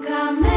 come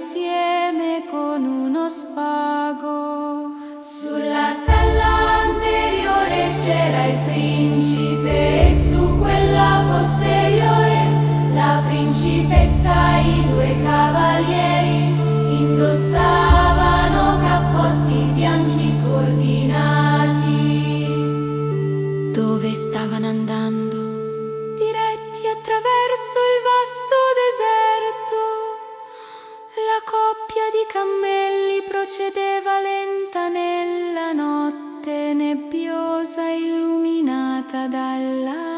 insieme con uno spago. Sulla sella anteriore c'era il principe e su quella posteriore la principessa e i due cavalieri indossavano cappotti bianchi coordinati. Dove stavano andando? Cammelli procedeva lenta nella notte nebbiosa illuminata dalla